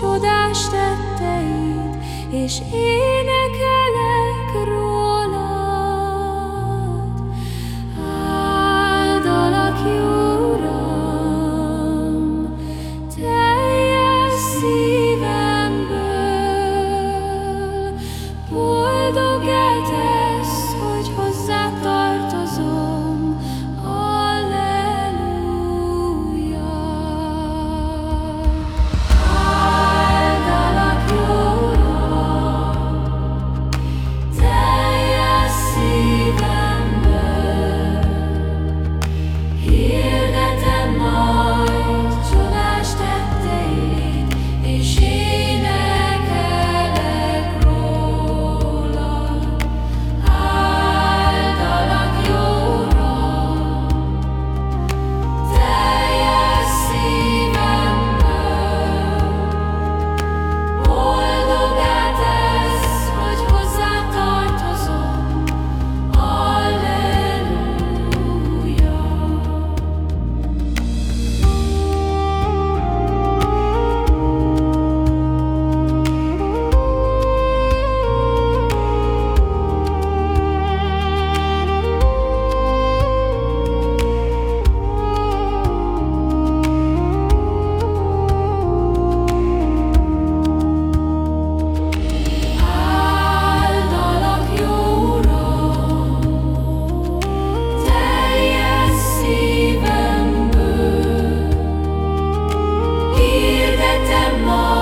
csodás tetteid, és énekelek rólad. Áldalak, jó Uram, teljes szívemből, boldog etek, more.